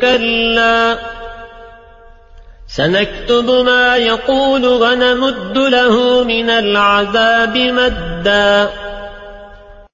كلا. سنكتب ما يقول ونمد له من العذاب مدا.